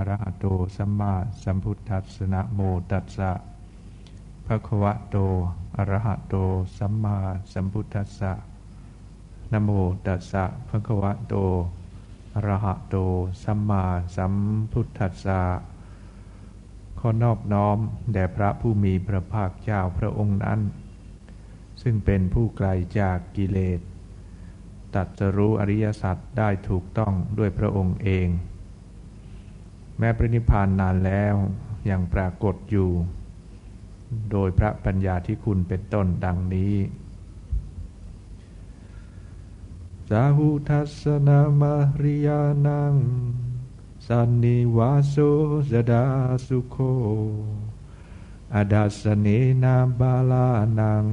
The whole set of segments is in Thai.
อรหะโตสัมมาสัมพุทธัสสะนะโมตัสสะภะคะวะโตอรหะโตสัมมาสัมพุทธัสสะนโมตัสสะภะคะวะโตอรหะโตสัมมาสัมพุทธัสสะขอนอบน้อมแด่พระผู้มีพระภาคเจ้าพระองค์นั้น ซึ่งเป็นผู้ไกลจากกิเลสตัดจะรู้อริยสัจได้ถูกต้องด้วยพระองค์เอง แม้พระนิพานนานแล้วยังปรากฏอยู่ โดยพระปัญญาที่คุณเป็นต้นดังนี้สาหุทัสนามาริยานังสันนิวาโสสดาสุโคอดัสเนนาบาลานัง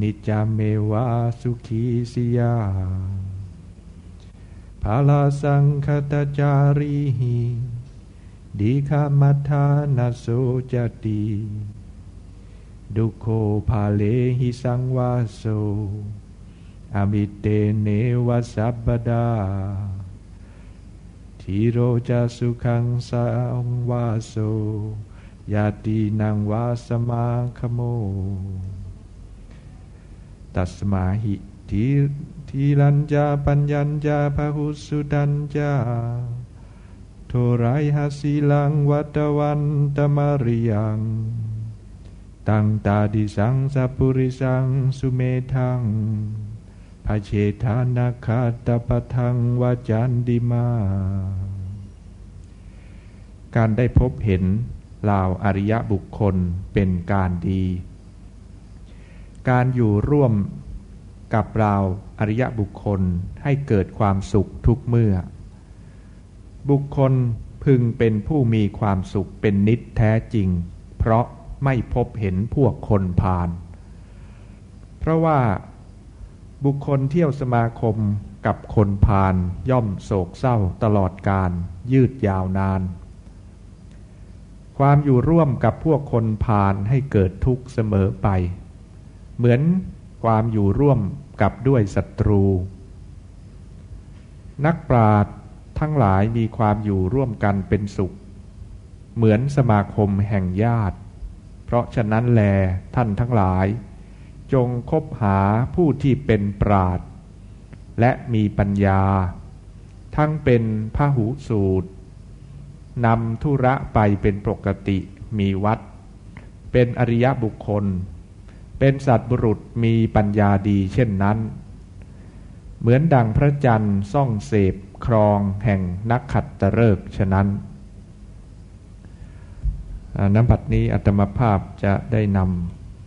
นิจามเมวาสุขีสิยา ภาลาสังคตจารีหิดีขามัทานาโสจติดุโคภาเลหิสังวาโสอมิเตเนวสัพดาทิโรจาสุขังสังวาโสยาตินังวาสมาคโม ตัสมาหิที ทีลันจาปัญญัญจาพหุสุดัญจาโทไรหัสีลังวัตวันตมาริยังตังตาดิสังสัพุริสังสุเมทังภาเชธานาคาตปทังวาจันดิมา การได้พบเห็นลาวอริยบุคคลเป็นการดี การอยู่ร่วม กับเราอริยบุคคลให้เกิดความสุขทุกเมื่อ บุคคลพึงเป็นผู้มีความสุขเป็นนิจแท้จริง เพราะไม่พบเห็นพวกคนพาลเพราะว่าบุคคลเที่ยวสมาคมกับคนพาลย่อมโศกเศร้าตลอดการยืดยาวนาน ความอยู่ร่วมกับพวกคนพาลให้เกิดทุกข์เสมอไป เหมือนความอยู่ร่วม กับด้วยศัตรู นักปราชญ์ทั้งหลายมีความอยู่ร่วมกันเป็นสุข เหมือนสมาคมแห่งญาติ เพราะฉะนั้นแลท่านทั้งหลาย จงคบหาผู้ที่เป็นปราดและมีปัญญา ทั้งเป็นพหูสูตรนำธุระไปเป็นปกติมีวัด เป็นอริยบุคคล เป็นสัตว์บุรุษมีปัญญาดีเช่นนั้น เหมือนดังพระจันทร์ส่องเสพครองแห่งนักขัดตะเริกฉะนั้นน้ำบัดนี้อัตมภาพจะได้น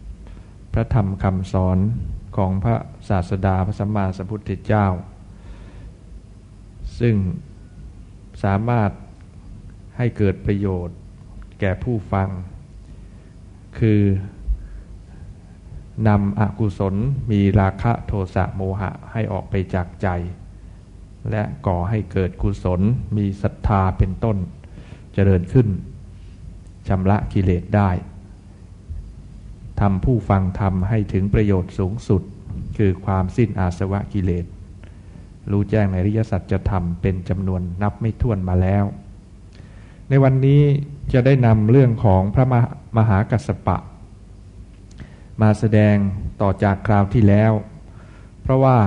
ำพระธรรมคำสอนของพระศาสดาพระสัมมาสัมพุทธเจ้า ซึ่งสามารถให้เกิดประโยชน์แก่ผู้ฟัง คือ นำอกุศลมีราคะโทสะโมหะให้ออกไปจากใจ และก่อให้เกิดกุศลมีศรัทธาเป็นต้น เจริญขึ้นชำระกิเลสได้ทำผู้ฟังทำให้ถึงประโยชน์สูงสุด คือความสิ้นอาสวะกิเลส รู้แจ้งในริยสัจธรรมเป็นจำนวนนับไม่ถ้วนมาแล้ว ในวันนี้จะได้นำเรื่องของพระมหากัสสปะ มาแสดงต่อจากคราวที่แล้ว เพราะว่า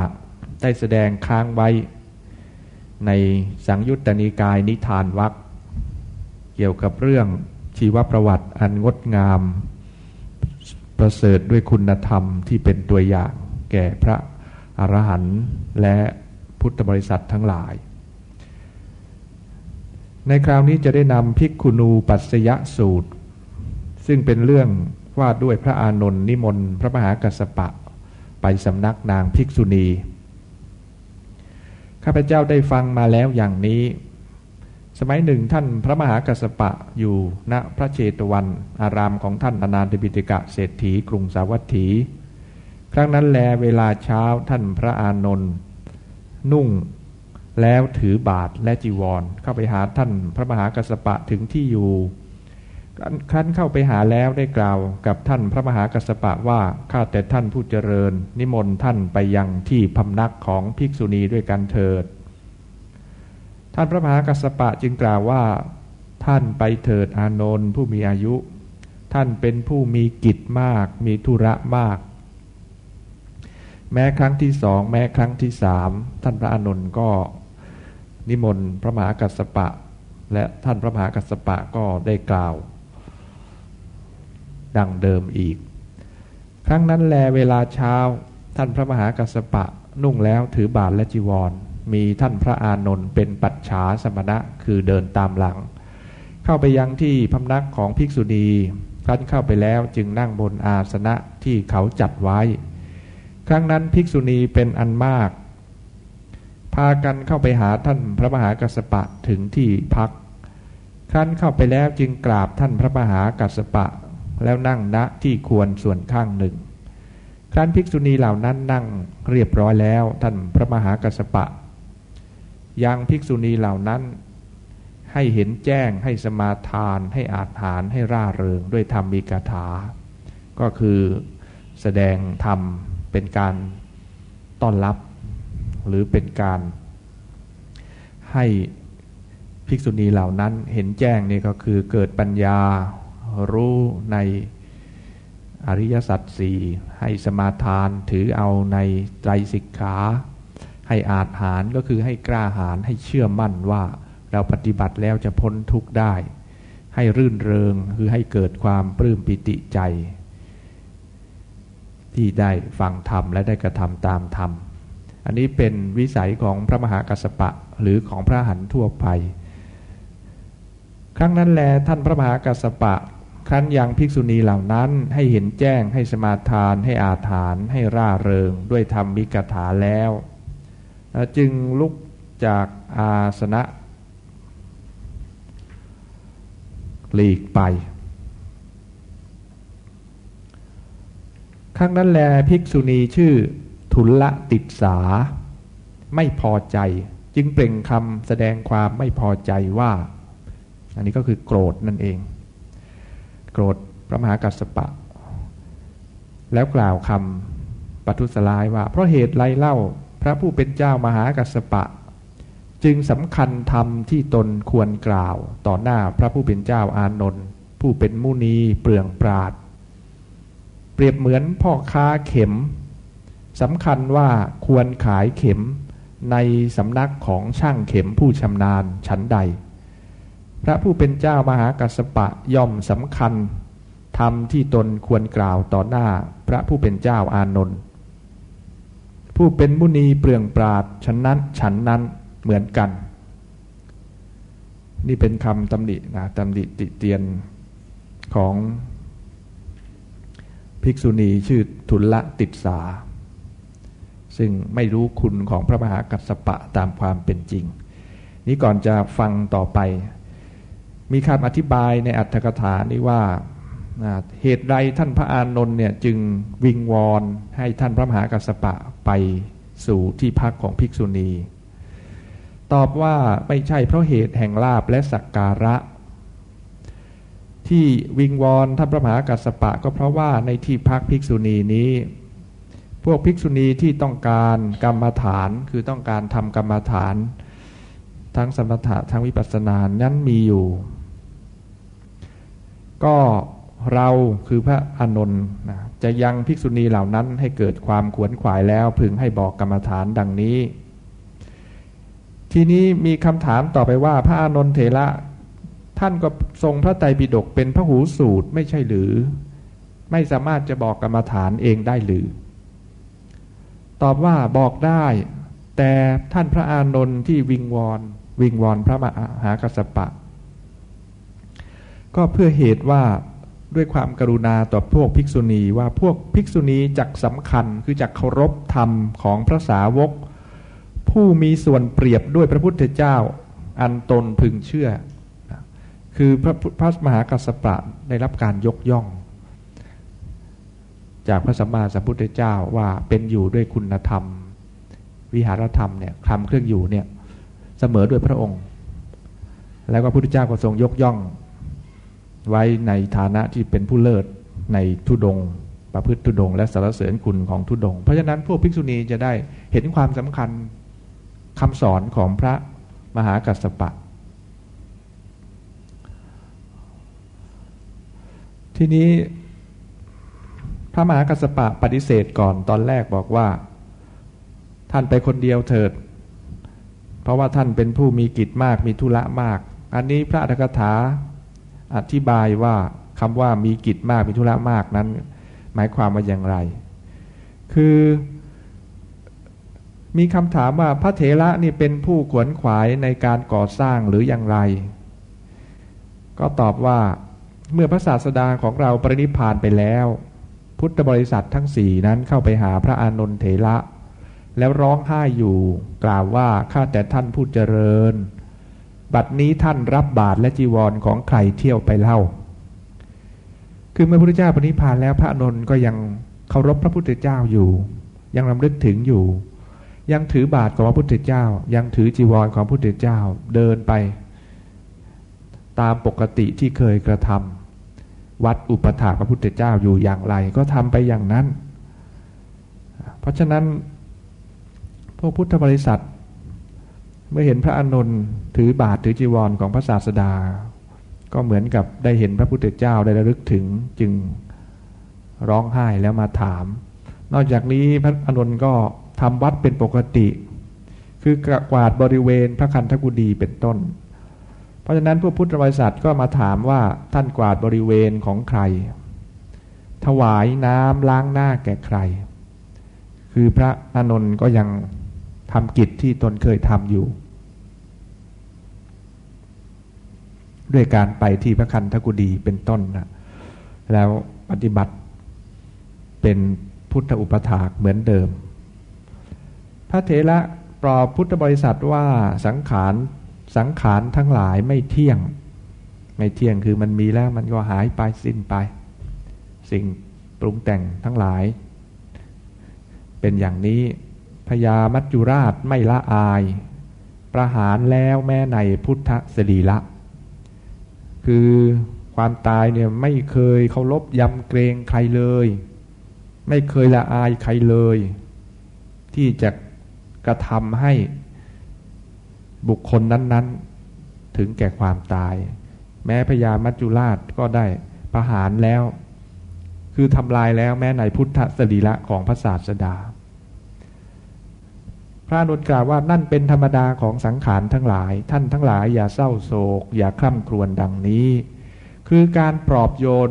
ได้แสดงค้างไว้ ในสังยุตตนิกายนิทานวักเกี่ยวกับเรื่องชีวประวัติอันงดงาม ประเสริฐด้วยคุณธรรมที่เป็นตัวอย่างแก่พระอรหันต์และพุทธบริษัททั้งหลาย ในคราวนี้จะได้นำพิกคุนูปัสยสูตร ซึ่งเป็นเรื่อง ว่าด้วยพระอานนท์นิมนต์พระมหากัสสปะ ไปสำนักนางภิกษุณี ข้าพเจ้าได้ฟังมาแล้วอย่างนี้ สมัยหนึ่งท่านพระมหากัสสปะอยู่ณพระเชตวัน อารามของท่านอนาถบิติกะเศรษฐีกรุงสาวัตถี ครั้งนั้นแลเวลาเช้าท่านพระอานนท์นุ่งแล้วถือบาทและจีวร เข้าไปหาท่านพระมหากัสปะถึงที่อยู่ ครั้นเข้าไปหาแล้วได้กล่าวกับท่านพระมหากัสปะว่าข้าแต่ท่านผู้เจริญ นิมนต์ท่านไปยังที่พำนักของภิกษุณีด้วยกันเถิด ท่านพระมหากัสปะจึงกล่าวว่า ท่านไปเถิดอานนท์ผู้มีอายุ ท่านเป็นผู้มีกิจมาก มีธุระมาก แม้ครั้งที่สองแม้ครั้งที่สามท่านพระอานนท์ก็นิมนต์พระมหากัสปะ และท่านพระมหากัสปะก็ได้กล่าว ดังเดิมอีก ครั้งนั้นแลเวลาเช้าท่านพระมหากัสสปะนุ่งแล้วถือบาทและจีวร มีท่านพระอานนท์เป็นปัจฉาสมณะคือเดินตามหลัง เข้าไปยังที่พำนักของภิกษุณีครั้นเข้าไปแล้วจึงนั่งบนอาสนะที่เขาจัดไว้ ครั้งนั้นภิกษุณีเป็นอันมาก พากันเข้าไปหาท่านพระมหากัสสปะถึงที่พักครั้นเข้าไปแล้วจึงกราบท่านพระมหากัสปะ แล้วนั่งณที่ควรส่วนข้างหนึ่ง ครั้นภิกษุณีเหล่านั้นนั่งเรียบร้อยแล้ว ท่านพระมหากัสสปะ ยังภิกษุณีเหล่านั้น ให้เห็นแจ้งให้สมาทาน ให้อาถานให้ร่าเริงด้วยธรรมมีกถา ก็คือแสดงธรรมเป็นการต้อนรับ หรือเป็นการให้ภิกษุณีเหล่านั้นเห็นแจ้งนี่ก็คือเกิดปัญญา รู้ในอริยสัจสี่ให้สมาทานถือเอาในไตรสิกขาให้อาจหารก็คือให้กล้าหารให้เชื่อมั่นว่าเราปฏิบัติแล้วจะพ้นทุกข์ได้ ให้รื่นเริงคือให้เกิดความปลื้มปิติใจ ที่ได้ฟังธรรมและได้กระทำตามธรรม อันนี้เป็นวิสัยของพระมหากัสปะหรือของพระหันทั่วไป ครั้งนั้นแลท่านพระมหากัสปะ ครั้นยังภิกษุณีเหล่านั้นให้เห็นแจ้งให้สมาทาน ให้อาถานให้ร่าเริง ด้วยธรรมมิกถาแล้ว จึงลุกจากอาสนะหลีกไปครั้งนั้นแลภิกษุณีชื่อทุลติดสา ไม่พอใจ จึงเปล่งคำแสดงความไม่พอใจว่า อันนี้ก็คือโกรธนั่นเอง โกรธพระมหากัสสปะ แล้วกล่าวคำปัทุสลายว่า เพราะเหตุไรเล่าพระผู้เป็นเจ้ามหากัสสปะ จึงสำคัญธรรมที่ตนควรกล่าวต่อหน้าพระผู้เป็นเจ้าอานนท์ผู้เป็นมุนีเปลืองปราด เปรียบเหมือนพ่อค้าเข็มสำคัญว่าควรขายเข็มในสำนักของช่างเข็มผู้ชำนาญชั้นใด พระผู้เป็นเจ้ามหากัสปะย่อมสำคัญธรรมที่ตนควรกล่าวต่อหน้าพระผู้เป็นเจ้าอานนท์ผู้เป็นมุนีเปลืองปราดฉันนั้นฉันนั้นเหมือนกัน นี่เป็นคำตำหนินะตำหนิติเตียนของภิกษุณีชื่อทุลละติดสา ซึ่งไม่รู้คุณของพระมหากัสสปะตามความเป็นจริง นี้ก่อนจะฟังต่อไป มีคำอธิบายในอัตถกถานี้ว่าเหตุใดท่านพระอานนท์เนี่ยจึงวิงวอนให้ท่านพระมหากัสปะไปสู่ที่พักของภิกษุณี ตอบว่าไม่ใช่เพราะเหตุแห่งลาบและสักการะ ที่วิงวอนท่านพระมหากัสสปะก็เพราะว่าในที่พักภิกษุณีนี้ พวกภิกษุณีที่ต้องการกรรมฐานคือต้องการทำกรรมฐาน ทั้งสมถะทั้งวิปัสสนานั้นมีอยู่ ก็เราคือพระอานนท์จะยังภิกษุณีเหล่านั้นให้เกิดความขวนขวายแล้วพึงให้บอกกรรมฐานดังนี้ ทีนี้มีคำถามต่อไปว่าพระอานนท์เถระท่านก็ทรงพระไตรปิฎกเป็นพระหูสูตรไม่ใช่หรือ ไม่สามารถจะบอกกรรมฐานเองได้หรือ ตอบว่าบอกได้ แต่ท่านพระอานนท์ที่วิงวอนวิงวอนพระมหากัสปะ ก็เพื่อเหตุว่าด้วยความกรุณาต่อพวกภิกษุณีว่าพวกภิกษุณีจักสำคัญคือจักเคารพธรรมของพระสาวก ผู้มีส่วนเปรียบด้วยพระพุทธเจ้า อันตนพึงเชื่อ คือพระพระมหากัสสปะได้รับการยกย่อง จากพระสัมมาสัมพุทธเจ้าว่าเป็นอยู่ด้วยคุณธรรม วิหารธรรมเนี่ยคำเครื่องอยู่เนี่ยเสมอด้วยพระองค์ แล้วก็พระพุทธเจ้าก็ทรงยกย่อง ไว้ในฐานะที่เป็นผู้เลิศในทุดง ประพฤติทุดง และสารเสริญคุณของทุดง เพราะฉะนั้นพวกภิกษุณีจะได้เห็นความสำคัญคำสอนของพระมหากัสปะ ทีนี้พระมหากัสปะปฏิเสธก่อนตอนแรกบอกว่า ท่านไปคนเดียวเถิด เพราะว่าท่านเป็นผู้มีกิจมากมีธุระมาก อันนี้พระอัฏฐกถา อธิบายว่าคำว่ามีกิจมากมีธุระมากนั้น หมายความว่าอย่างไร คือมีคำถามว่าพระเถระนี่เป็นผู้ขวนขวายในการก่อสร้างหรืออย่างไร ก็ตอบว่าเมื่อพระศาสดาของเราปรินิพานไปแล้ว พุทธบริษัททั้งสี่นั้นเข้าไปหาพระอานนทเถระ แล้วร้องไห้อยู่กล่าวว่าข้าแต่ท่านผู้เจริญ บัดนี้ท่านรับบาตรและจีวรของใครเที่ยวไปเล่า คือเมื่อพระพุทธเจ้าปริพานแล้วพระนนท์ก็ยังเคารพพระพุทธเจ้าอยู่ ยังรำลึกถึงอยู่ ยังถือบาทของพระพุทธเจ้า ยังถือจีวรของพระพุทธเจ้าเดินไป ตามปกติที่เคยกระทำวัดอุปถาพระพุทธเจ้าอยู่อย่างไร ก็ทำไปอย่างนั้น เพราะฉะนั้นพวกพุทธบริษัท เมื่อเห็นพระอานนท์ถือบาทถือจีวรของพระศาสดา ก็เหมือนกับได้เห็นพระพุทธเจ้าได้ระลึกถึงจึงร้องไห้แล้วมาถาม นอกจากนี้พระอานนท์ก็ทำวัดเป็นปกติ คือกวาดบริเวณพระคันธกุฎีเป็นต้น เพราะฉะนั้นพวกพุทธบริษัทก็มาถามว่าท่านกวาดบริเวณของใคร ถวายน้ำล้างหน้าแก่ใคร คือพระอานนท์ก็ยัง ทำกิจที่ตนเคยทำอยู่ ด้วยการไปที่พระคันธกุฎีเป็นต้นนะแล้วปฏิบัติเป็นพุทธอุปถากเหมือนเดิม พระเถระปลอบพุทธบริษัทว่าสังขารสังขารทั้งหลายไม่เที่ยง ไม่เที่ยงคือมันมีแล้วมันก็หายไปสิ้นไป สิ่งปรุงแต่งทั้งหลาย เป็นอย่างนี้ พญามัจจุราชไม่ละอาย ประหารแล้วแม่ในพุทธสรีละ คือความตายเนี่ยไม่เคยเคารพยำเกรงใครเลย ไม่เคยละอายใครเลย ที่จะกระทำให้บุคคลนั้น ๆ ถึงแก่ความตาย แม้พญามัจจุราชก็ได้ประหารแล้ว คือทำลายแล้วแม้ในพุทธสรีระของพระศาสดา พระนุนกล่าวว่านั่นเป็นธรรมดาของสังขารทั้งหลาย ท่านทั้งหลายอย่าเศร้าโศก อย่าคร่ำครวญดังนี้ คือการปลอบโยน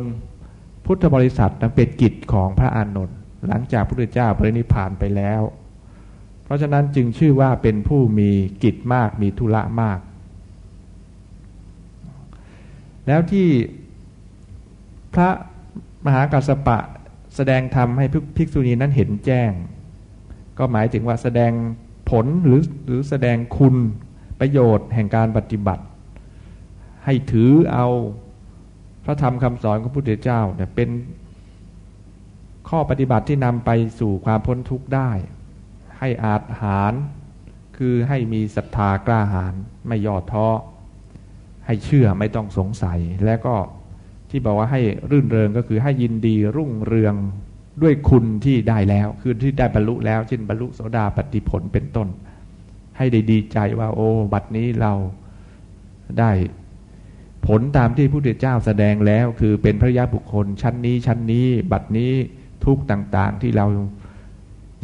พุทธบริษัทนั้นเป็นกิจของพระอานนท์หลังจากพระพุทธเจ้าปรินิพานไปแล้ว เพราะฉะนั้นจึงชื่อว่าเป็นผู้มีกิจมากมีธุระมาก แล้วที่พระมหากัสปะแสดงธรรมให้ภิกษุณีนั้นเห็นแจ้ง ก็หมายถึงว่าแสดง ผลหรือหรือแสดงคุณประโยชน์แห่งการปฏิบัติ ให้ถือเอาพระธรรมคำสอนของพระพุทธเจ้าเนี่ยเป็นข้อปฏิบัติที่นำไปสู่ความพ้นทุกข์ได้ ให้อาจหาร คือให้มีศรัทธากล้าหาญไม่ย่อท้อให้เชื่อไม่ต้องสงสัย และก็ที่บอกว่าให้รื่นเริงก็คือให้ยินดีรุ่งเรือง ด้วยคุณที่ได้แล้ว คือที่ได้บรรลุแล้วเช่นบรรลุโสดาปฏิผลเป็นต้น ให้ได้ดีใจว่า โอ้ บัดนี้เราได้ผลตามที่พระพุทธเจ้าแสดงแล้ว คือเป็นพระยาบุคคล ชั้นนี้ชั้นนี้ บัดนี้ทุกต่างๆที่เรา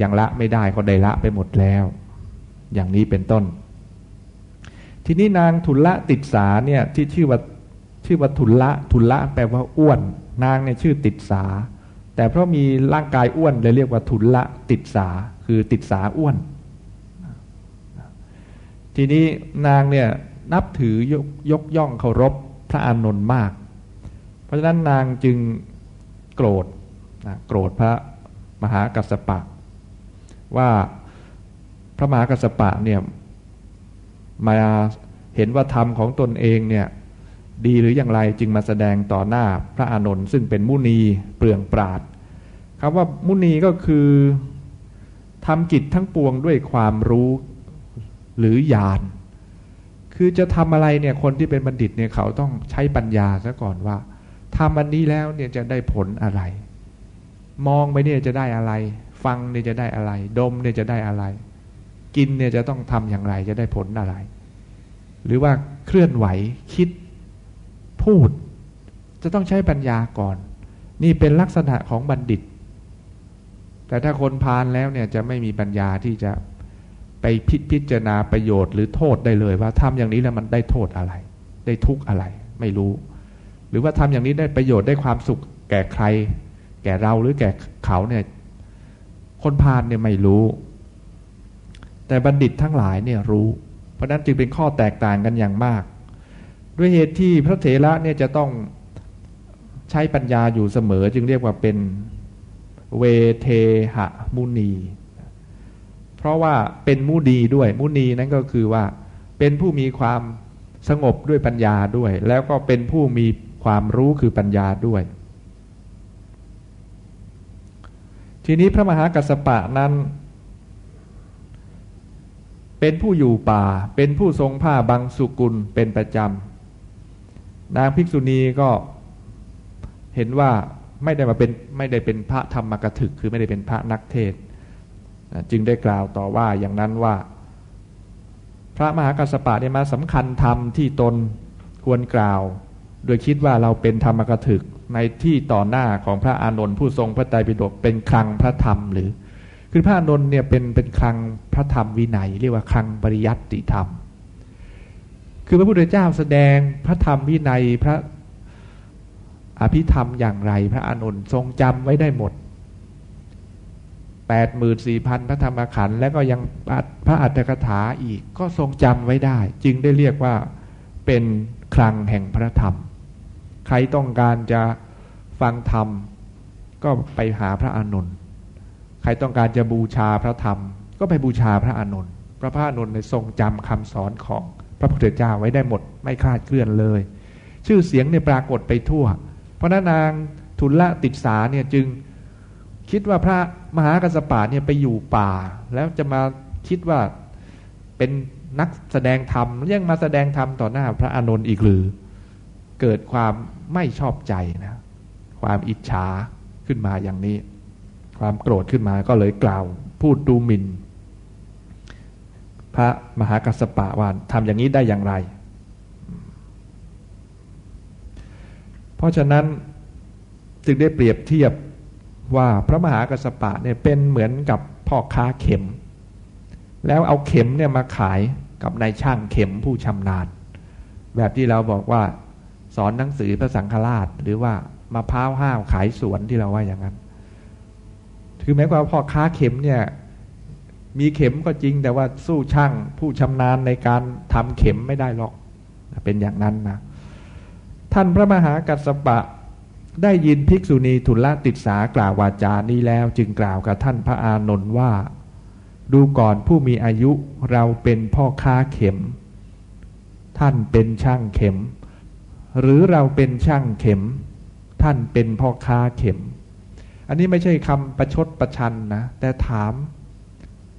ยังละไม่ได้ก็ได้ละไปหมดแล้ว อย่างนี้เป็นต้น ทีนี้นางทุลละติดสาเนี่ยที่ชื่อว่าชื่อว่าทุลละทุลละแปลว่าอ้วน นางเนี่ยชื่อติดสา แต่เพราะมีร่างกายอ้วนเลยเรียกว่าทุลละติดสาคือติดสาอ้วน ทีนี้นางเนี่ยนับถือยกยกย่องเคารพพระอานนท์มาก เพราะฉะนั้นนางจึงโกรธโกรธพระมหากัสสปะ ว่าพระมหากัสปะเนี่ยมาเห็นว่าธรรมของตนเองเนี่ย ดีหรืออย่างไรจึงมาแสดงต่อหน้าพระอานนท์ซึ่งเป็นมุนีเปลืองปราดคำว่ามุนีก็คือทำกิจทั้งปวงด้วยความรู้หรือญาณคือจะทำอะไรเนี่ยคนที่เป็นบัณฑิตเนี่ยเขาต้องใช้ปัญญาซะก่อนว่าทำอันนี้แล้วเนี่ยจะได้ผลอะไร มองไปเนี่ยจะได้อะไร ฟังเนี่ยจะได้อะไร ดมเนี่ยจะได้อะไร กินเนี่ยจะต้องทำอย่างไรจะได้ผลอะไร หรือว่าเคลื่อนไหวคิด พูด จะต้องใช้ปัญญาก่อน นี่เป็นลักษณะของบัณฑิต แต่ถ้าคนพาลแล้วเนี่ยจะไม่มีปัญญาที่จะไปพิพจารณาประโยชน์หรือโทษได้เลยว่าทำอย่างนี้แล้วมันได้โทษอะไร ได้ทุกข์อะไร ไม่รู้ หรือว่าทำอย่างนี้ได้ประโยชน์ได้ความสุข แก่ใคร แก่เราหรือแก่เขาเนี่ยคนพาลเนี่ยไม่รู้ แต่บัณฑิตทั้งหลายเนี่ยรู้ เพราะนั้นจึงเป็นข้อแตกต่างกันอย่างมาก ด้วยเหตุที่พระเถระเนี่ยจะต้องใช้ปัญญาอยู่เสมอจึงเรียกว่าเป็นเวเทหะมุนี เพราะว่าเป็นมุนีด้วยมุนีนั้นก็คือว่าเป็นผู้มีความสงบด้วยปัญญาด้วย แล้วก็เป็นผู้มีความรู้คือปัญญาด้วย ทีนี้พระมหากัสปะนั้น เป็นผู้อยู่ป่า เป็นผู้ทรงผ้าบางสุกุลเป็นประจำ นางภิกษุณีก็เห็นว่าไม่ได้มาเป็นไม่ได้เป็นพระธรรมกถึก คือไม่ได้เป็นพระนักเทศ จึงได้กล่าวต่อว่าอย่างนั้นว่า พระมหากัสปะเนี่ยมาสำคัญธรรมที่ตนควรกล่าว โดยคิดว่าเราเป็นธรรมกถึกในที่ต่อหน้าของพระอานนท์ผู้ทรงพระไตรปิฎกเป็นคลังพระธรรมหรือ คือพระอานนท์เนี่ยเป็นเป็นคลังพระธรรมวินัย เรียกว่าคลังปริยัติธรรม คือพระพุทธเจ้าแสดงพระธรรมวินัยพระอภิธรรมอย่างไร พระอานนทรงจำไว้ได้หมดแปดหมื่นสี่พันพระธรรมขันธ์และก็ยังพระอัตถกถาอีกก็ทรงจำไว้ได้ จึงได้เรียกว่าเป็นคลังแห่งพระธรรม ใครต้องการจะฟังธรรม ก็ไปหาพระอานนใครต้องการจะบูชาพระธรรม ก็ไปบูชาพระอานนพระพระอนนในทรงจำคำสอนของ พระพุทธเจ้าไว้ได้หมดไม่คลาดเคลื่อนเลย ชื่อเสียงเนี่ยปรากฏไปทั่ว เพราะนั้นนางทุลละติดสาเนี่ยจึงคิดว่าพระมหากัสปะเนี่ยไปอยู่ป่า แล้วจะมาคิดว่าเป็นนักแสดงธรรมยังมาแสดงธรรมต่อหน้าพระอานนท์อีกหรือ เกิดความไม่ชอบใจนะ ความอิจฉาขึ้นมาอย่างนี้ ความโกรธขึ้นมาก็เลยกล่าว พูดดูหมิน่น พระมหากัสปะว่าทำอย่างนี้ได้อย่างไร เพราะฉะนั้นจึงได้เปรียบเทียบว่าพระมหากัสปะเนี่ยเป็นเหมือนกับพ่อค้าเข็ม แล้วเอาเข็มเนี่ยมาขายกับนายช่างเข็มผู้ชำนาญแบบที่เราบอกว่าสอนหนังสือพระสังฆราช หรือว่ามาพร้าวห้าวขายสวนที่เราว่าอย่างนั้น คือแม้ว่าพ่อค้าเข็มเนี่ย มีเข็มก็จริงแต่ว่าสู้ช่างผู้ชำนาญในการทำเข็มไม่ได้หรอก เป็นอย่างนั้นนะ ท่านพระมหากัสสปะได้ยินภิกษุณีทุลติดสากล่าววาจานี้แล้ว จึงกล่าวกับท่านพระอานนท์ว่า ดูก่อนผู้มีอายุเราเป็นพ่อค้าเข็ม ท่านเป็นช่างเข็ม หรือเราเป็นช่างเข็ม ท่านเป็นพ่อค้าเข็ม อันนี้ไม่ใช่คำประชดประชันนะ แต่ถาม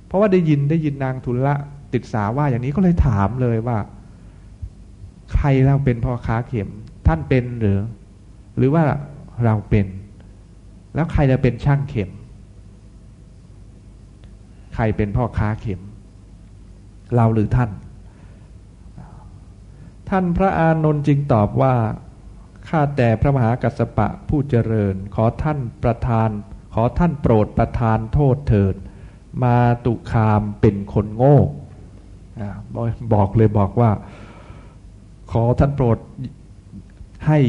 เพราะว่าได้ยินได้ยินนางทุลละติดสาว่าอย่างนี้ก็เลยถามเลยว่า ใครเราเป็นพ่อค้าเข็ม ท่านเป็นหรือ หรือว่าเราเป็น แล้วใครจะเป็นช่างเข็ม ใครเป็นพ่อค้าเข็ม เราหรือท่าน ท่านพระอานนท์จึงตอบว่าข้าแต่พระมหากัสสปะผู้เจริญ ขอท่านประทาน ขอท่านโปรดประทานโทษเถิด มาตุคามเป็นคนโง่บอกเลยบอกว่า ขอท่านโปรดให้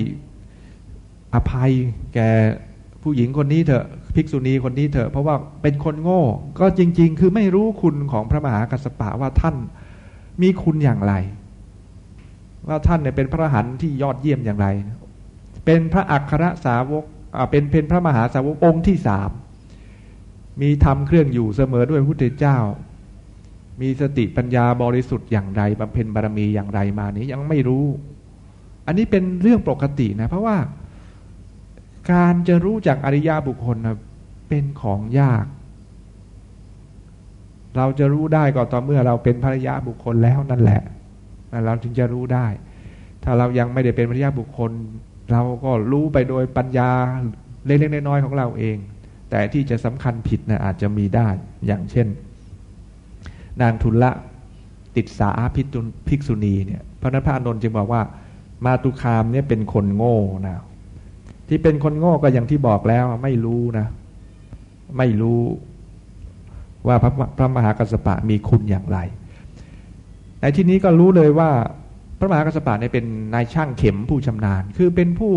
อภัยแก่ผู้หญิงคนนี้เถอะภิกษุณีคนนี้เถอะเพราะว่าเป็นคนโง่ ก็จริง ๆ คือไม่รู้คุณของพระมหากัสปะว่าท่านมีคุณอย่างไร ว่าท่านเนี่ยเป็นพระหันที่ยอดเยี่ยมอย่างไร เป็นพระอัครสาวกเป็นเป็นพระมหาสาวกองค์ที่สาม มีธรรมเครื่องอยู่เสมอด้วยพระพุทธเจ้า มีสติปัญญาบริสุทธิ์อย่างไรบำเพ็ญบารมีอย่างไรมานี้ยังไม่รู้ อันนี้เป็นเรื่องปกตินะ เพราะว่าการจะรู้จักอริยบุคคลนะเป็นของยาก เราจะรู้ได้ก็ต่อเมื่อเราเป็นภรรยาบุคคลแล้วนั่นแหละเราจึงจะรู้ได้ ถ้าเรายังไม่ได้เป็นภรรยาบุคคล เราก็รู้ไปโดยปัญญาเล็กๆน้อยๆของเราเอง แต่ที่จะสำคัญผิดนะอาจจะมีได้อย่างเช่น นางทุลละติดสาพิจุภิกษุณีเนี่ยพระนัพานนท์จึงบอกว่า มาตุคามเนี่ยเป็นคนโง่นะที่เป็นคนโง่ก็อย่างที่บอกแล้วไม่รู้นะ ไม่รู้ว่าพระพระมหากัสปะมีคุณอย่างไร ในที่นี้ก็รู้เลยว่าพระมหากัสปะเนี่ยเป็นนายช่างเข็มผู้ชำนาญ คือเป็นผู้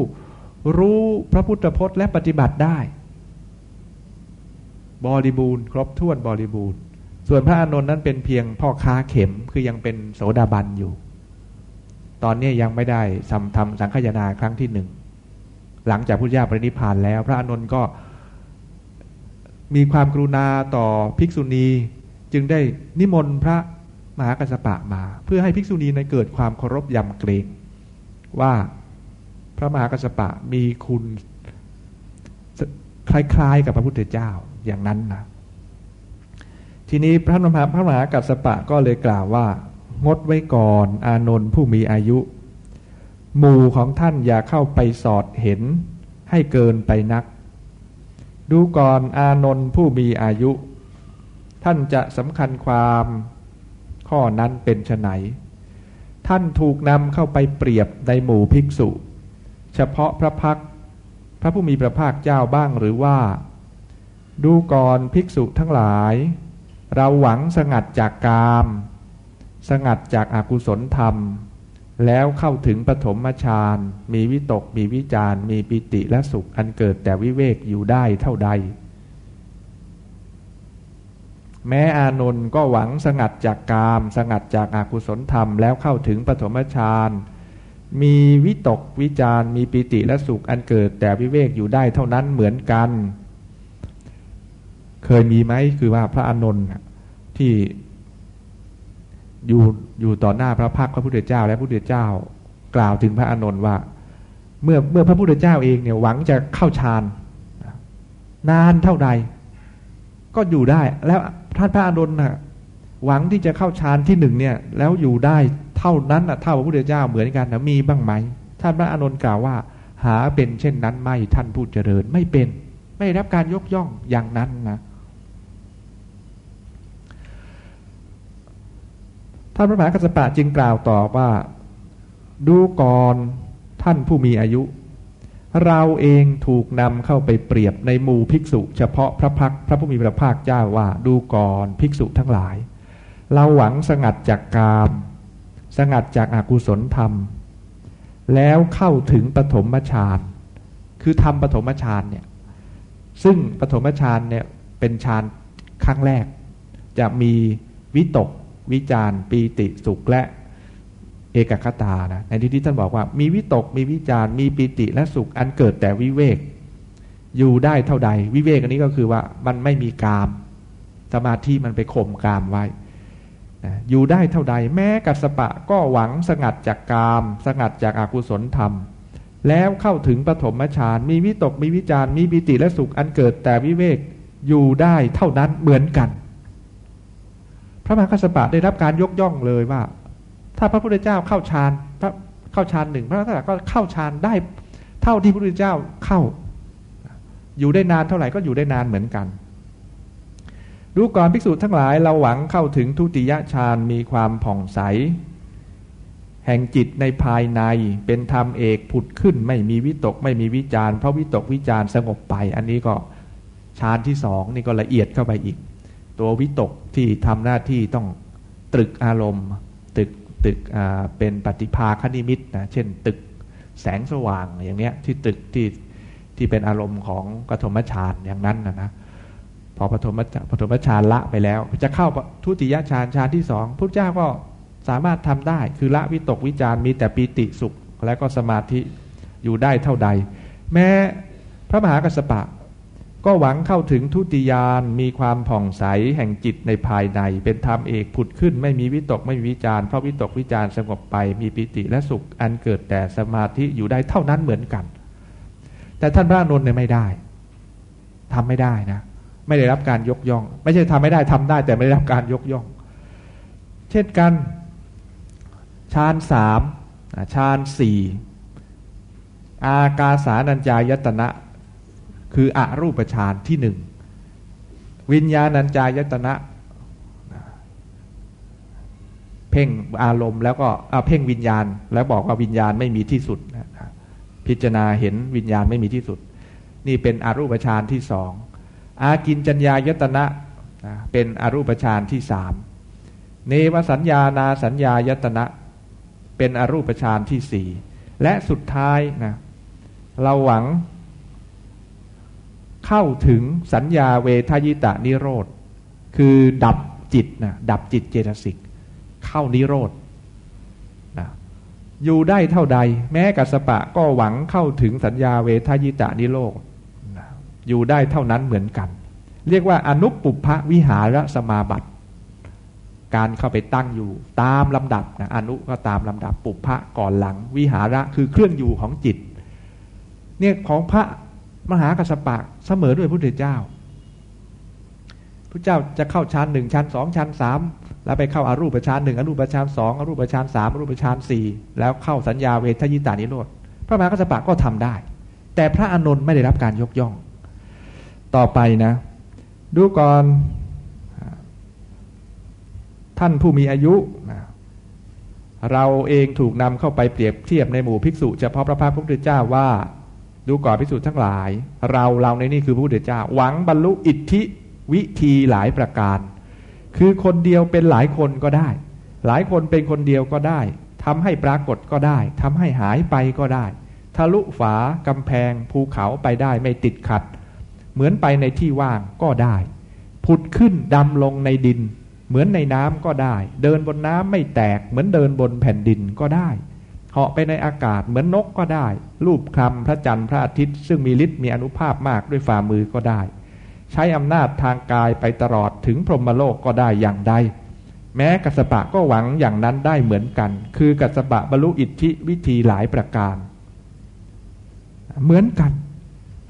รู้พระพุทธพจน์และปฏิบัติได้ บริบูรณ์ ครบถ้วนบริบูรณ์ ส่วนพระอานนท์นั้นเป็นเพียงพ่อค้าเข็มคือยังเป็นโสดาบันอยู่ ตอนนี้ยังไม่ได้ทำทำสังฆยนาครั้งที่หนึ่งหลังจากพุทธเจ้าปรินิพานแล้ว พระอานนท์ก็มีความกรุณาต่อภิกษุณีจึงได้นิมนต์พระมหากัสปะมา เพื่อให้ภิกษุณีในเกิดความเคารพยำเกรงว่าพระมหากัสปะมีคุณคล้ายๆกับพระพุทธเจ้า อย่างนั้นนะทีนี้พระมหาพระมหากัสปะก็เลยกล่าวว่า งดไว้ก่อนอานนท์ผู้มีอายุ หมู่ของท่านอย่าเข้าไปสอดเห็นให้เกินไปนัก ดูก่อนอานนท์ผู้มีอายุ ท่านจะสำคัญความข้อนั้นเป็นไนท่านถูกนำเข้าไปเปรียบในหมู่ภิกษุ เฉพาะพระพักพระผู้มีพระภาคเจ้าบ้างหรือว่า ดูก่อนภิกษุทั้งหลาย เราหวังสงัดจากกาม สงัดจากอากุศลธรรม แล้วเข้าถึงปฐมฌานมีวิตกมีวิจารมีปิติและสุขอันเกิดแต่วิเวกอยู่ได้เท่าใด แม้อานนท์ก็หวังสงัดจากกาม สงัดจากอากุศลธรรม แล้วเข้าถึงปฐมฌานมีวิตกวิจารมีปิติและสุขอันเกิดแต่วิเวกอยู่ได้เท่านั้นเหมือนกัน เคยมีไหมคือว่าพระอานนท์ที่อยู่อยู่ต่อหน้าพระพักพระพุทธเจ้า และพระพุทธเจ้ากล่าวถึงพระอานนท์ว่า เมื่อเมื่อพระพุทธเจ้าเองเนี่ยหวังจะเข้าฌานนานเท่าใด ก็อยู่ได้ แล้วท่านพระอานนท์น่ะหวังที่จะเข้าฌานที่หนึ่งเนี่ย แล้วอยู่ได้เท่านั้นน่ะเท่าพระพุทธเจ้าเหมือนกันนะมีบ้างไหมท่านพระอานนท์กล่าวว่า หาเป็นเช่นนั้นไม่ท่านผู้เจริญไม่เป็น ไม่รับการยกย่องอย่างนั้นนะ ท่านพระมหากัสปะจึงกล่าวต่อว่า ดูก่อนท่านผู้มีอายุ เราเองถูกนำเข้าไปเปรียบในหมู่ภิกษุ เฉพาะพระพักพระผู้มีพระภาคเจ้าว่าดูก่อนภิกษุทั้งหลาย เราหวังสงัดจากกาม สงัดจากอากุศลธรรม แล้วเข้าถึงปฐมฌานคือทำปฐมฌานเนี่ยซึ่งปฐมฌานเนี่ยเป็นฌานครั้งแรก จะมีวิตก วิจารปีติสุขและเอกคตานะในที่ที่ท่านบอกว่า มีวิตกมีวิจารมีปีติและสุขอันเกิดแต่วิเวก อยู่ได้เท่าใด วิเวกอันนี้ก็คือว่ามันไม่มีกามสมาธิมันไปข่มกามไว้นะอยู่ได้เท่าใด แม้กัสปะก็หวังสงัดจากกาม สงัดจากอากุศลธรรม แล้วเข้าถึงปฐมฌานมีวิตกมีวิจารมีปีติและสุขอันเกิดแต่วิเวกอยู่ได้เท่านั้นเหมือนกัน ระมหากัสปะได้รับการยกย่องเลยว่า ถ้าพระพุทธเจ้าเข้าฌานพระเข้าฌานหนึ่งพระมหากัสปะก็เข้าฌานได้เท่าที่พระพุทธเจ้าเข้า อยู่ได้นานเท่าไหร่ก็อยู่ได้นานเหมือนกันดูก่อนภิกษุทั้งหลายเราหวังเข้าถึงทุติยฌานมีความผ่องใส แห่งจิตในภายในเป็นธรรมเอกผุดขึ้น ไม่มีวิตกไม่มีวิจารเพราะวิตกวิจารสงบไป อันนี้ก็ฌานที่สองนี่ก็ละเอียดเข้าไปอีก ตัววิตกที่ทำหน้าที่ต้องตรึกอารมณ์ตึกตึกเป็นปฏิภาคณิมิตนะเช่น ตึกแสงสว่างอย่างเนี้ยที่ตึกที่ที่เป็นอารมณ์ของปฐมฌานอย่างนั้นนะนะพอปฐมปฐมฌานละไปแล้ว จะเข้าทุติยฌานฌานที่สองพระเจ้าก็สามารถทำได้คือละวิตกวิจารมีแต่ปีติสุขและก็สมาธิอยู่ได้เท่าใด แม้พระมหากัสปะ ก็หวังเข้าถึงทุติยานมีความผ่องใสแห่งจิตในภายใน เป็นธรรมเอกผุดขึ้น ไม่มีวิตกไม่มีวิจารเพราะวิตกวิจารสงบไปมีปิติและสุขอันเกิดแต่สมาธิอยู่ได้เท่านั้นเหมือนกัน แต่ท่านพระนนท์เนี่ยไม่ได้ทำไม่ได้นะ ไม่ได้รับการยกย่อง ไม่ใช่ทำไม่ได้ทำได้ แต่ไม่ได้รับการยกย่อง เช่นกันฌานสามฌานสี่อากาสานัญจายตนะ คืออรูปฌานที่หนึ่งวิญญาณัญจายตนะเพ่งอารมณ์แล้วก็เพ่งวิญญาณ แล้วบอกว่าวิญญาณไม่มีที่สุดพิจารณาเห็นวิญญาณไม่มีที่สุด นี่เป็นอรูปฌานที่สองอากินจัญญายตนะเป็นอรูปฌานที่สามเนวสัญญานาสัญญายตนะเป็นอรูปฌานที่สี่และสุดท้ายนะเราหวัง เข้าถึงสัญญาเวทายตานิโรธ คือดับจิตนะดับจิตเจตสิก เข้านิโรธนะอยู่ได้เท่าใด แม้กัสปะก็หวังเข้าถึงสัญญาเวทายตานิโรธนะอยู่ได้เท่านั้นเหมือนกัน เรียกว่าอนุปปุพะวิหารสมาบัติ การเข้าไปตั้งอยู่ตามลำดับนะอนุก็ตามลำดับปุพะก่อนหลัง วิหาระคือเครื่องอยู่ของจิตเนี่ยของพระ มหากัสปะเสมอด้วยพระพุทธเจ้าพระเจ้าจะเข้าชั้นหนึ่งชั้นสองชั้นสามแล้วไปเข้าอารูปฌานหนึ่งอรูปฌานสองอรูปฌานสามอรูปฌานสี่แล้วเข้าสัญญาเวทยิตานิโรธพระมหากัสปะก็ทำได้ แต่พระอานนท์ไม่ได้รับการยกย่อง ต่อไปนะ ดูก่อนท่านผู้มีอายุเราเองถูกนำเข้าไปเปรียบเทียบในหมู่ภิกษุเฉพาะพระพักพระพุทธเจ้าว่า ดูก่อนพิสูจน์ทั้งหลาย เราเราในนี่คือพระพุทธเจ้า หวังบรรลุอิทธิวิธีหลายประการ คือคนเดียวเป็นหลายคนก็ได้ หลายคนเป็นคนเดียวก็ได้ทำให้ปรากฏก็ได้ทำให้หายไปก็ได้ ทะลุฝากำแพงภูเขาไปได้ไม่ติดขัด เหมือนไปในที่ว่างก็ได้ ผุดขึ้นดำลงในดิน เหมือนในน้ำก็ได้ เดินบนน้ำไม่แตกเหมือนเดินบนแผ่นดินก็ได้ เหาะไปในอากาศเหมือนนกก็ได้ รูปคลำพระจันทร์พระอาทิตย์ ซึ่งมีฤทธิ์มีอนุภาพมากด้วยฝ่ามือก็ได้ ใช้อำนาจทางกายไปตลอดถึงพรหมโลกก็ได้อย่างใดแม้กัสปะก็หวังอย่างนั้นได้เหมือนกัน คือกัสปะบรรลุอิทธิวิธีหลายประการ เหมือนกัน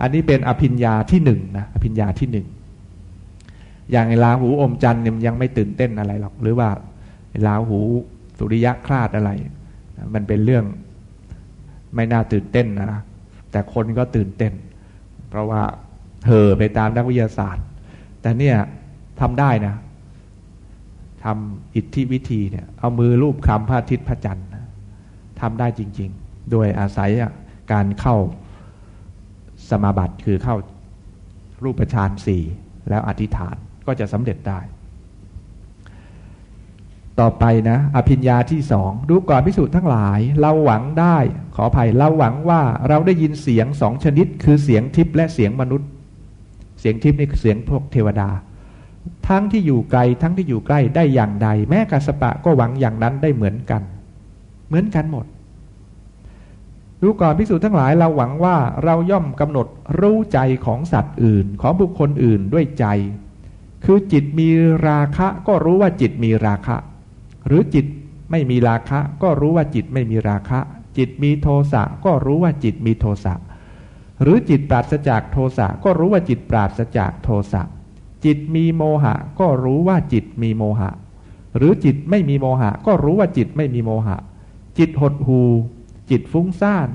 อันนี้เป็นอภิญญาที่หนึ่งนะอภิญญาที่หนึ่งอย่างลาหูอมจันทร์เนี่ยยังไม่ตื่นเต้นอะไรหรอก หรือว่าลาหูสุริยะคลาดอะไร มันเป็นเรื่องไม่น่าตื่นเต้นนะ แต่คนก็ตื่นเต้น เพราะว่าเธอไปตามนักวิทยาศาสตร์ แต่เนี่ยทำได้นะทำอิทธิวิธีเนี่ย เอามือรูปคำพระอาทิตย์พระจันทร์ทำได้จริง ๆ โดยอาศัยการเข้าสมาบัติคือเข้ารูปฌานสี่แล้วอธิษฐานก็จะสำเร็จได้ ต่อไปนะ อภิญญาที่สองดูก่อนพิสูจน์ทั้งหลาย เราหวังได้ ขออภัยเราหวังว่าเราได้ยินเสียงสองชนิด คือเสียงทิพย์และเสียงมนุษย์ เสียงทิพย์นี่คือเสียงพวกเทวดา ทั้งที่อยู่ไกลทั้งที่อยู่ใกล้ได้อย่างใด แม้กัสปะก็หวังอย่างนั้นได้เหมือนกัน เหมือนกันหมดดูก่อนพิสูจน์ทั้งหลายเราหวังว่าเราย่อมกำหนดรู้ใจของสัตว์อื่น ของบุคคลอื่นด้วยใจ คือจิตมีราคะก็รู้ว่าจิตมีราคะ หรือจิตไม่มีราคะ ก็รู้ว่าจิตไม่มีราคะ จิตมีโทสะก็รู้ว่าจิตมีโทสะหรือจิตปราศจากโทสะก็รู้ว่าจิตปราศจากโทสะจิตมีโมหะ ก็รู้ว่าจิตมีโมหะ หรือจิตไม่มีโมหะ ก็รู้ว่าจิตไม่มีโมหะ จิตหดหูจิตฟุ้งซ่าน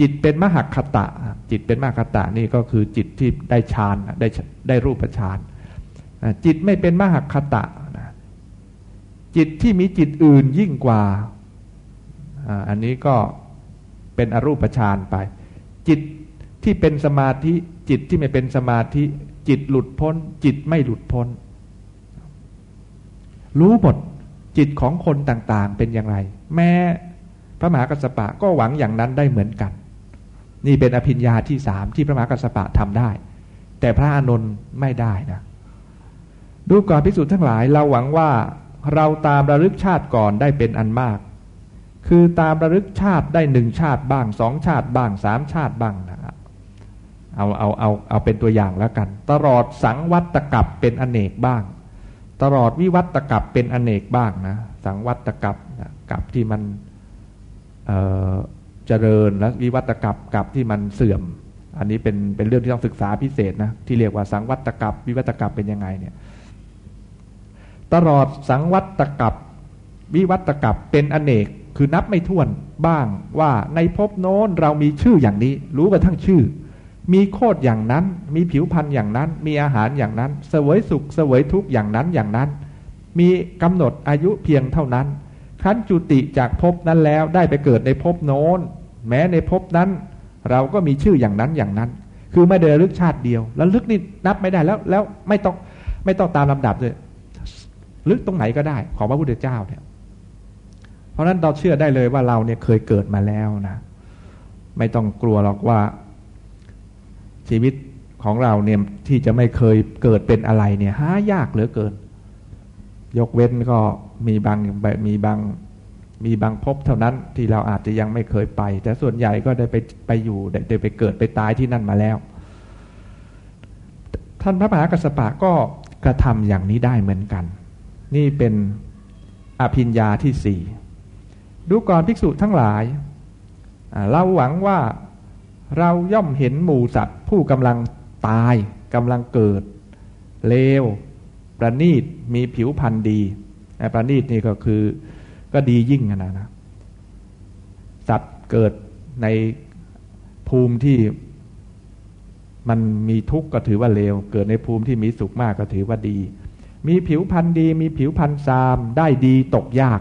จิตเป็นมหคตะ จิตเป็นมหคตะนี่ก็คือจิตที่ได้ฌานได้ได้รูปฌานจิตไม่เป็นมหคตะ จิตที่มีจิตอื่นยิ่งกว่า อันนี้ก็เป็นอรูปฌานไป จิตที่เป็นสมาธิ จิตที่ไม่เป็นสมาธิ จิตหลุดพ้น จิตไม่หลุดพ้น รู้หมดจิตของคนต่างๆเป็นอย่างไร แม้พระมหากัสปะก็หวังอย่างนั้นได้เหมือนกัน นี่เป็นอภิญญาที่สามที่พระมหากัสปะทำได้ แต่พระอานนท์ไม่ได้นะดูก่อนพิสูจน์ทั้งหลาย เราหวังว่า เราตามระลึกชาติก่อนได้เป็นอันมาก คือตามระลึกชาติได้หนึ่งชาติบ้างสองชาติบ้างสามชาติบ้างนะครับเอาเอาเอาเอาเป็นตัวอย่างแล้วกัน ตลอดสังวัตกับเป็นอเนกบ้าง ตลอดวิวัตกับเป็นอเนกบ้างนะสังวัตกับกับที่มันเเจริญและวิวัตกับกับที่มันเสื่อม อันนี้เป็นเป็นเรื่องที่ต้องศึกษาพิเศษนะที่เรียกว่าสังวัตกับวิวัตกับเป็นยังไงเนี่ย ตลอดสังวัตกับ วิวัตกับเป็นอเนกคือนับไม่ถ้วนบ้างว่าในภพโน้นเรามีชื่ออย่างนี้ รู้กระทั่งชื่อ มีโคดอย่างนั้น มีผิวพรรณอย่างนั้น มีอาหารอย่างนั้น เสวยสุข เสวยทุกข์อย่างนั้นอย่างนั้น มีกำหนดอายุเพียงเท่านั้นครั้นจุติจากภพนั้นแล้วได้ไปเกิดในภพโน้น แม้ในภพนั้น เราก็มีชื่ออย่างนั้นอย่างนั้น คือไม่ได้ลึกชาติเดียว แล้วลึกนี่นับไม่ได้แล้วแล้วไม่ต้องไม่ต้องตามลำดับเลย ลึกตรงไหนก็ได้ ของพระพุทธเจ้าเนี่ย เพราะนั้นเราเชื่อได้เลยว่าเราเนี่ยเคยเกิดมาแล้วนะ ไม่ต้องกลัวหรอกว่า ชีวิตของเราเนี่ยที่จะไม่เคยเกิดเป็นอะไรเนี่ยหายากเหลือเกิน ยกเว้นก็มีบางมีบางมีบางพบเท่านั้นที่เราอาจจะยังไม่เคยไป แต่ส่วนใหญ่ก็ได้ไปไปอยู่ได้ไปเกิดไปตายที่นั่นมาแล้ว ท่านพระมหากัสสปะก็กระทำอย่างนี้ได้เหมือนกัน นี่เป็นอภิญญาที่สี่ดูก่อนภิกษุทั้งหลาย เราหวังว่าเราย่อมเห็นหมู่สัตว์ผู้กำลังตายกำลังเกิด เลว ประณีตมีผิวพรรณดีประณีตนี่ก็คือก็ดียิ่งนะนะ สัตว์เกิดในภูมิที่มันมีทุกข์ก็ถือว่าเลว เกิดในภูมิที่มีสุขมากก็ถือว่าดี มีผิวพันธุ์ดี มีผิวพันธุ์ซาม ได้ดีตกยาก